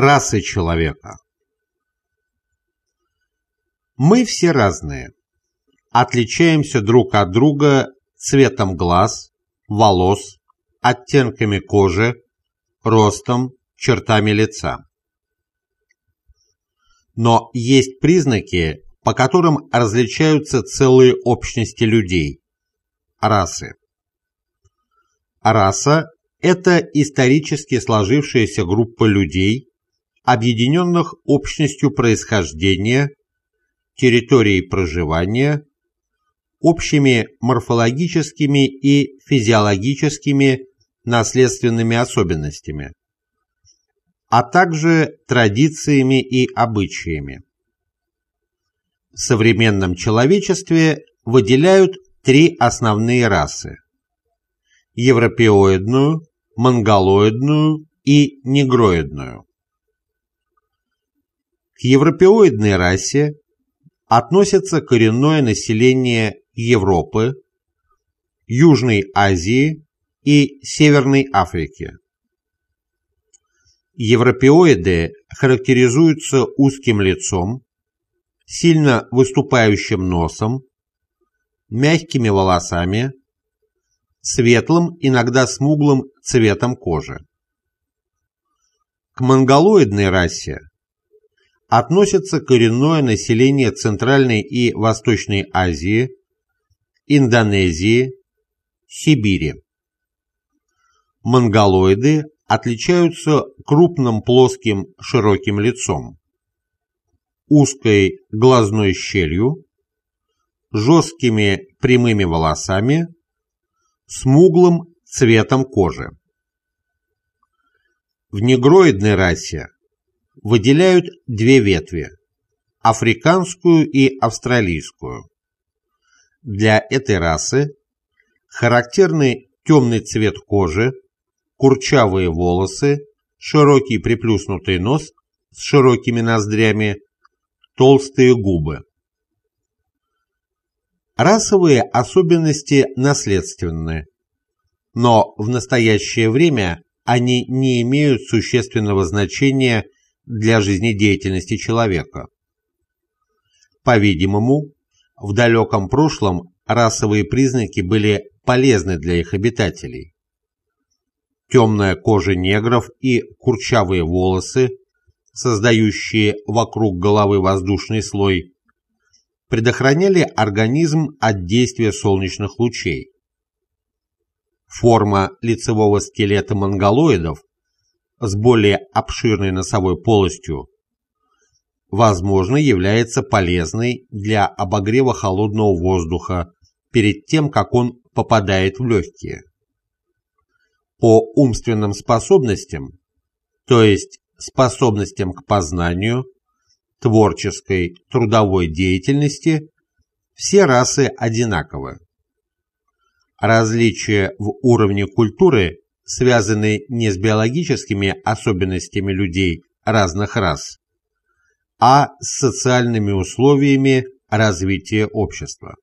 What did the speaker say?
Расы человека Мы все разные. Отличаемся друг от друга цветом глаз, волос, оттенками кожи, ростом, чертами лица. Но есть признаки, по которым различаются целые общности людей – расы. Раса – это исторически сложившаяся группа людей, объединенных общностью происхождения, территорией проживания, общими морфологическими и физиологическими наследственными особенностями, а также традициями и обычаями. В современном человечестве выделяют три основные расы – европеоидную, монголоидную и негроидную. К европеоидной расе относятся коренное население Европы, Южной Азии и Северной Африки. Европеоиды характеризуются узким лицом, сильно выступающим носом, мягкими волосами, светлым, иногда смуглым цветом кожи. К монголоидной расе относятся коренное население Центральной и Восточной Азии, Индонезии, Сибири. Монголоиды отличаются крупным плоским широким лицом, узкой глазной щелью, жесткими прямыми волосами, смуглым цветом кожи. В негроидной расе выделяют две ветви – африканскую и австралийскую. Для этой расы характерны темный цвет кожи, курчавые волосы, широкий приплюснутый нос с широкими ноздрями, толстые губы. Расовые особенности наследственны, но в настоящее время они не имеют существенного значения для жизнедеятельности человека. По-видимому, в далеком прошлом расовые признаки были полезны для их обитателей. Темная кожа негров и курчавые волосы, создающие вокруг головы воздушный слой, предохраняли организм от действия солнечных лучей. Форма лицевого скелета монголоидов с более обширной носовой полостью, возможно, является полезной для обогрева холодного воздуха перед тем, как он попадает в легкие. По умственным способностям, то есть способностям к познанию, творческой, трудовой деятельности, все расы одинаковы. Различия в уровне культуры связаны не с биологическими особенностями людей разных рас, а с социальными условиями развития общества.